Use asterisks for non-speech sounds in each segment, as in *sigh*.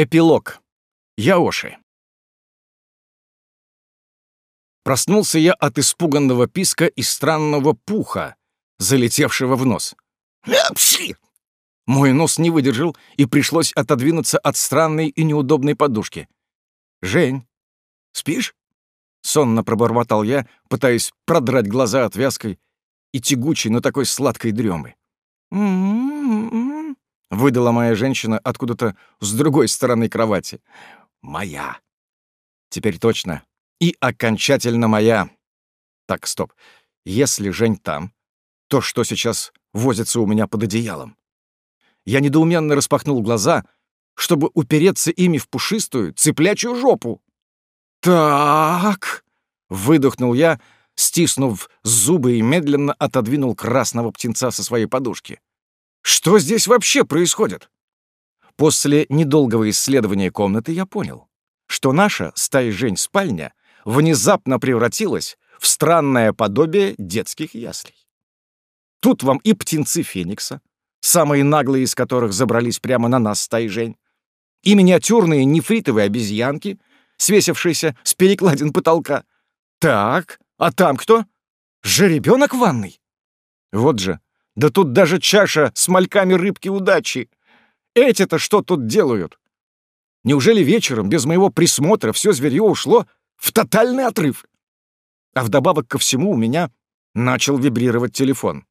Эпилог. Яоши. Проснулся я от испуганного писка и странного пуха, залетевшего в нос. Пши! Мой нос не выдержал, и пришлось отодвинуться от странной и неудобной подушки. «Жень, спишь?» — сонно пробормотал я, пытаясь продрать глаза отвязкой и тягучей, но такой сладкой дремы. «М-м-м-м», выдала моя женщина откуда-то с другой стороны кровати. «Моя». Теперь точно. И окончательно моя. Так, стоп. Если Жень там, то что сейчас возится у меня под одеялом? Я недоуменно распахнул глаза, чтобы упереться ими в пушистую, цыплячью жопу. «Так...» — выдохнул я, стиснув зубы и медленно отодвинул красного птенца со своей подушки. «Что здесь вообще происходит?» После недолгого исследования комнаты я понял, что наша стая Жень спальня внезапно превратилась в странное подобие детских яслей. Тут вам и птенцы Феникса, самые наглые из которых забрались прямо на нас стаи Жень, и миниатюрные нефритовые обезьянки, свесившиеся с перекладин потолка. Так, а там кто? Жеребенок в ванной? Вот же, да тут даже чаша с мальками рыбки удачи. Эти-то что тут делают? Неужели вечером без моего присмотра все зверье ушло в тотальный отрыв? А вдобавок ко всему у меня начал вибрировать телефон.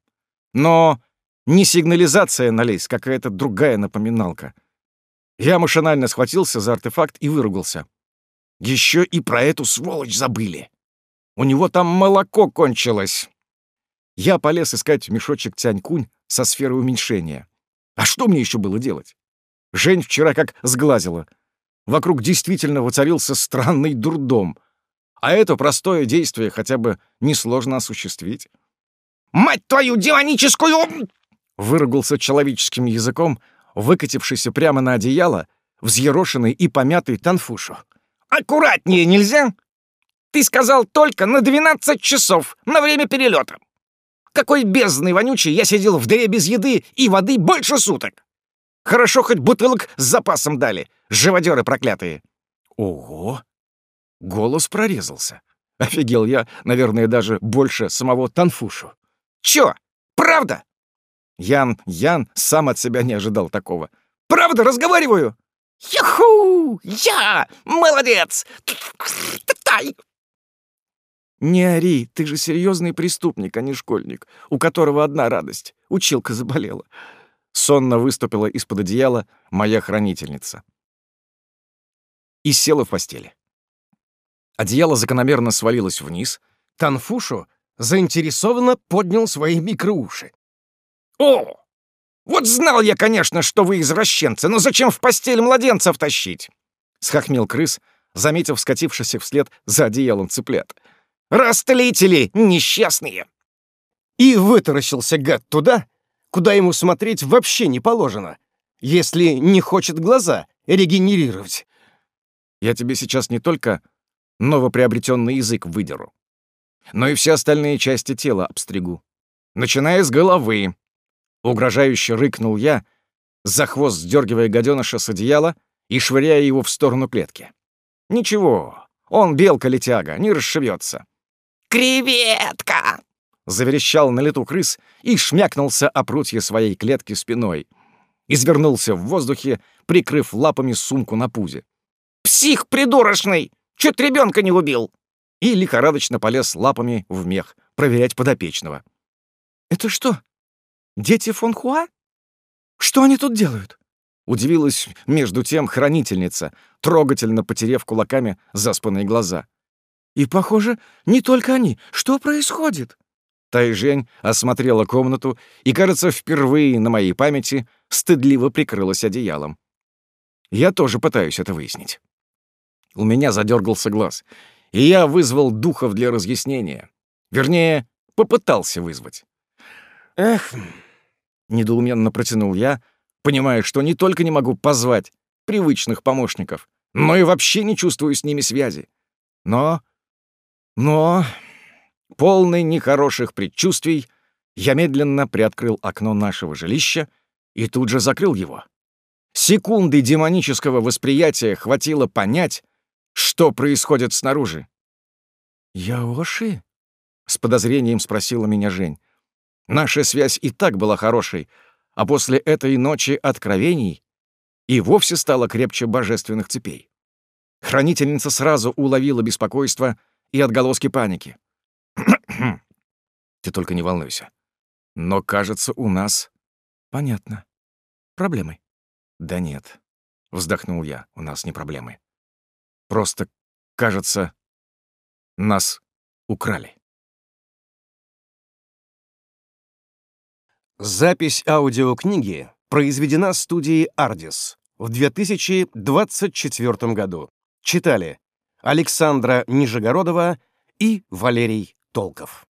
Но не сигнализация на какая-то другая напоминалка. Я машинально схватился за артефакт и выругался. Еще и про эту сволочь забыли. У него там молоко кончилось. Я полез искать мешочек Тянь-Кунь со сферой уменьшения. А что мне еще было делать? Жень вчера как сглазила. Вокруг действительно воцарился странный дурдом. А это простое действие хотя бы несложно осуществить. Мать твою демоническую! Выругался человеческим языком, выкатившийся прямо на одеяло, взъерошенный и помятый Танфушу. Аккуратнее нельзя? Ты сказал только на 12 часов, на время перелета. Какой бездной вонючий я сидел в дыре без еды и воды больше суток. Хорошо хоть бутылок с запасом дали, живодеры проклятые. Ого! Голос прорезался. Офигел я, наверное, даже больше самого Танфушу. Чё? Правда? Ян, Ян сам от себя не ожидал такого. Правда, разговариваю? Яху! Я! Молодец! Тай! «Не ори, ты же серьезный преступник, а не школьник, у которого одна радость — училка заболела». Сонно выступила из-под одеяла моя хранительница. И села в постели. Одеяло закономерно свалилось вниз. Танфушу заинтересованно поднял свои микроуши. «О! Вот знал я, конечно, что вы извращенцы, но зачем в постель младенцев тащить?» — схохмел крыс, заметив скатившийся вслед за одеялом цыплят — Растлители несчастные!» И вытаращился гад туда, куда ему смотреть вообще не положено, если не хочет глаза регенерировать. Я тебе сейчас не только новоприобретенный язык выдеру, но и все остальные части тела обстригу, начиная с головы. Угрожающе рыкнул я, за хвост сдергивая гаденыша с одеяла и швыряя его в сторону клетки. Ничего, он белка-летяга, не расшибется. «Креветка!» — заверещал на лету крыс и шмякнулся о прутье своей клетки спиной. Извернулся в воздухе, прикрыв лапами сумку на пузе. «Псих придурочный! Чуть ребенка не убил!» И лихорадочно полез лапами в мех, проверять подопечного. «Это что, дети фон Хуа? Что они тут делают?» Удивилась между тем хранительница, трогательно потерев кулаками заспанные глаза. И, похоже, не только они. Что происходит?» Тайжень осмотрела комнату и, кажется, впервые на моей памяти стыдливо прикрылась одеялом. Я тоже пытаюсь это выяснить. У меня задергался глаз, и я вызвал духов для разъяснения. Вернее, попытался вызвать. «Эх!» — недоуменно протянул я, понимая, что не только не могу позвать привычных помощников, но и вообще не чувствую с ними связи. Но но, полный нехороших предчувствий, я медленно приоткрыл окно нашего жилища и тут же закрыл его. Секунды демонического восприятия хватило понять, что происходит снаружи. «Яоши?» — с подозрением спросила меня Жень. Наша связь и так была хорошей, а после этой ночи откровений и вовсе стала крепче божественных цепей. Хранительница сразу уловила беспокойство и отголоски паники. *clears throat* «Ты только не волнуйся. Но, кажется, у нас...» «Понятно. Проблемы?» «Да нет», — вздохнул я, — «у нас не проблемы. Просто, кажется, нас украли». Запись аудиокниги произведена студией «Ардис» в 2024 году. Читали Александра Нижегородова и Валерий Толков.